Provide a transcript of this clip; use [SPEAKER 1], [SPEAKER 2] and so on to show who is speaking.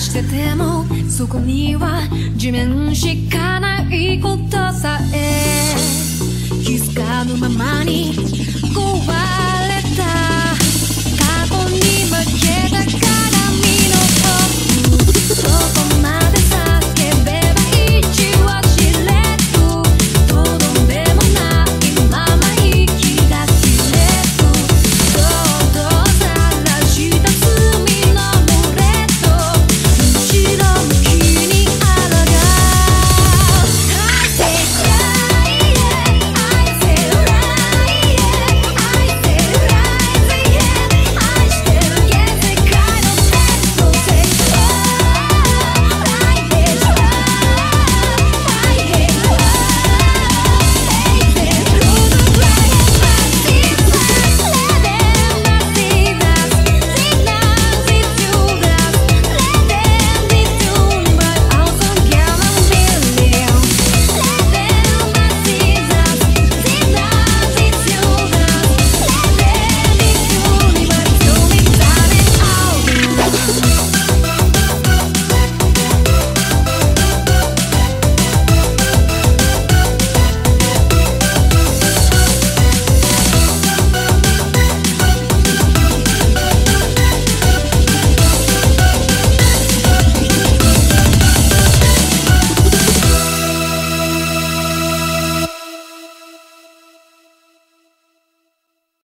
[SPEAKER 1] せてもそこには地面しかないことさえ。気づかぬままに壊い